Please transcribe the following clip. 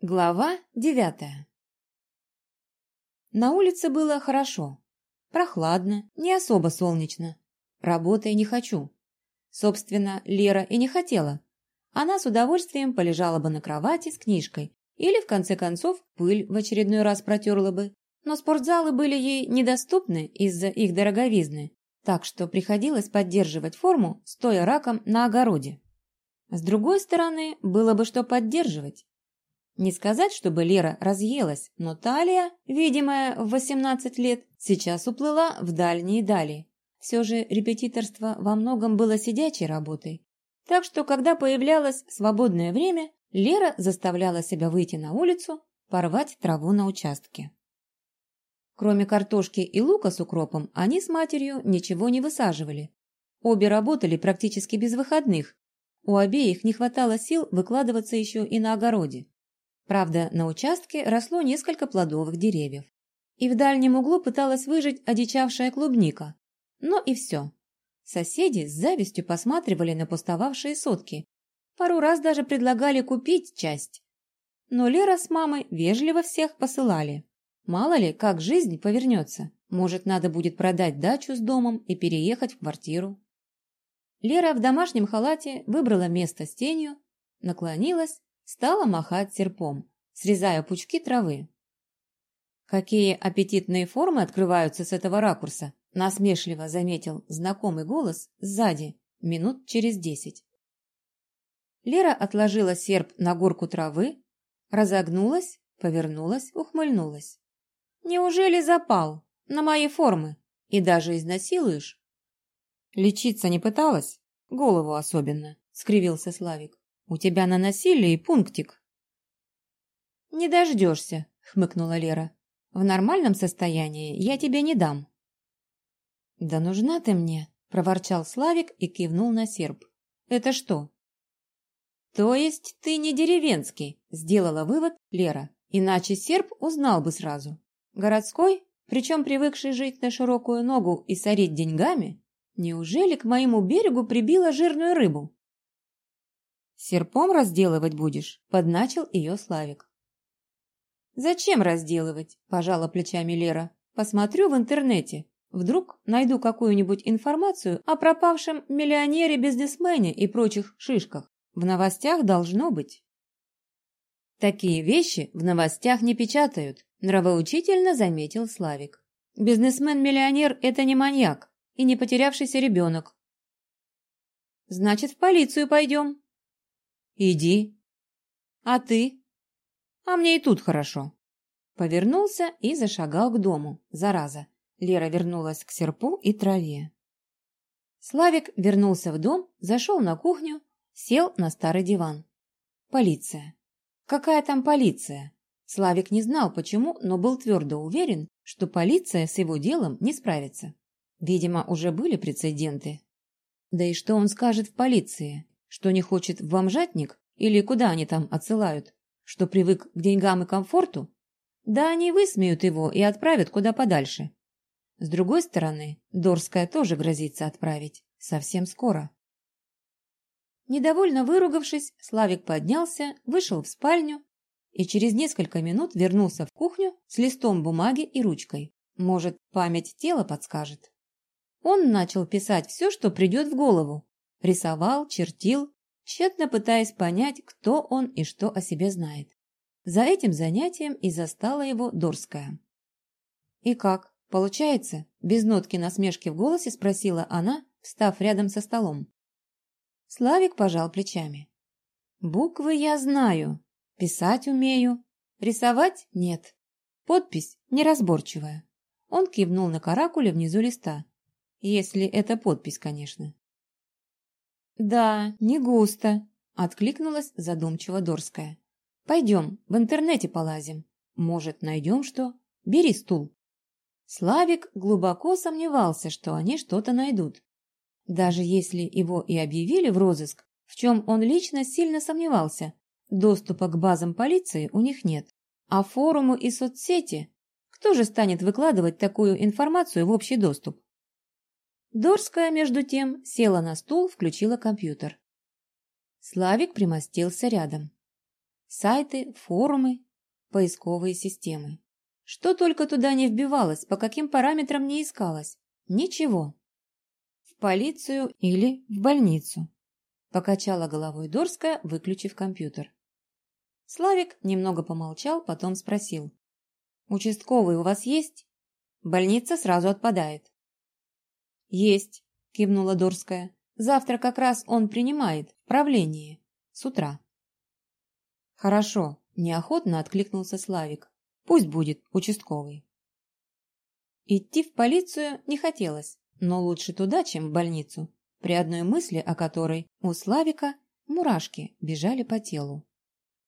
Глава девятая На улице было хорошо. Прохладно, не особо солнечно. Работая не хочу. Собственно, Лера и не хотела. Она с удовольствием полежала бы на кровати с книжкой или, в конце концов, пыль в очередной раз протерла бы. Но спортзалы были ей недоступны из-за их дороговизны, так что приходилось поддерживать форму, стоя раком на огороде. С другой стороны, было бы что поддерживать. Не сказать, чтобы Лера разъелась, но талия, видимая в 18 лет, сейчас уплыла в дальние дали. Все же репетиторство во многом было сидячей работой. Так что, когда появлялось свободное время, Лера заставляла себя выйти на улицу, порвать траву на участке. Кроме картошки и лука с укропом, они с матерью ничего не высаживали. Обе работали практически без выходных. У обеих не хватало сил выкладываться еще и на огороде. Правда, на участке росло несколько плодовых деревьев. И в дальнем углу пыталась выжить одичавшая клубника. Но и все. Соседи с завистью посматривали на пустовавшие сотки. Пару раз даже предлагали купить часть. Но Лера с мамой вежливо всех посылали. Мало ли, как жизнь повернется. Может, надо будет продать дачу с домом и переехать в квартиру. Лера в домашнем халате выбрала место с тенью, наклонилась, стала махать серпом, срезая пучки травы. Какие аппетитные формы открываются с этого ракурса, насмешливо заметил знакомый голос сзади, минут через десять. Лера отложила серп на горку травы, разогнулась, повернулась, ухмыльнулась. «Неужели запал на мои формы и даже изнасилуешь?» «Лечиться не пыталась? Голову особенно», — скривился Славик. «У тебя на насилии пунктик». «Не дождешься», — хмыкнула Лера. «В нормальном состоянии я тебе не дам». «Да нужна ты мне», — проворчал Славик и кивнул на серп. «Это что?» «То есть ты не деревенский?» — сделала вывод Лера. «Иначе серп узнал бы сразу. Городской, причем привыкший жить на широкую ногу и сорить деньгами, Неужели к моему берегу прибила жирную рыбу? «Серпом разделывать будешь?» – подначил ее Славик. «Зачем разделывать?» – пожала плечами Лера. «Посмотрю в интернете. Вдруг найду какую-нибудь информацию о пропавшем миллионере-бизнесмене и прочих шишках. В новостях должно быть». «Такие вещи в новостях не печатают», – нравоучительно заметил Славик. «Бизнесмен-миллионер – это не маньяк и не потерявшийся ребенок. Значит, в полицию пойдем. Иди. А ты? А мне и тут хорошо. Повернулся и зашагал к дому, зараза. Лера вернулась к серпу и траве. Славик вернулся в дом, зашел на кухню, сел на старый диван. Полиция. Какая там полиция? Славик не знал почему, но был твердо уверен, что полиция с его делом не справится. Видимо, уже были прецеденты. Да и что он скажет в полиции? Что не хочет в бомжатник? Или куда они там отсылают? Что привык к деньгам и комфорту? Да они высмеют его и отправят куда подальше. С другой стороны, Дорская тоже грозится отправить. Совсем скоро. Недовольно выругавшись, Славик поднялся, вышел в спальню и через несколько минут вернулся в кухню с листом бумаги и ручкой. Может, память тела подскажет. Он начал писать все, что придет в голову. Рисовал, чертил, тщетно пытаясь понять, кто он и что о себе знает. За этим занятием и застала его Дорская. «И как? Получается?» Без нотки насмешки в голосе спросила она, встав рядом со столом. Славик пожал плечами. «Буквы я знаю, писать умею, рисовать нет, подпись неразборчивая». Он кивнул на каракуле внизу листа. Если это подпись, конечно. «Да, не густо», — откликнулась задумчиво Дорская. «Пойдем, в интернете полазим. Может, найдем что? Бери стул». Славик глубоко сомневался, что они что-то найдут. Даже если его и объявили в розыск, в чем он лично сильно сомневался, доступа к базам полиции у них нет. А форумы и соцсети? Кто же станет выкладывать такую информацию в общий доступ? Дорская, между тем, села на стул, включила компьютер. Славик примостился рядом. Сайты, форумы, поисковые системы. Что только туда не вбивалось, по каким параметрам не искалось. Ничего. В полицию или в больницу. Покачала головой Дорская, выключив компьютер. Славик немного помолчал, потом спросил. «Участковый у вас есть?» «Больница сразу отпадает». «Есть», – кивнула Дорская. «Завтра как раз он принимает в правлении. С утра». «Хорошо», – неохотно откликнулся Славик. «Пусть будет участковый». Идти в полицию не хотелось, но лучше туда, чем в больницу, при одной мысли о которой у Славика мурашки бежали по телу.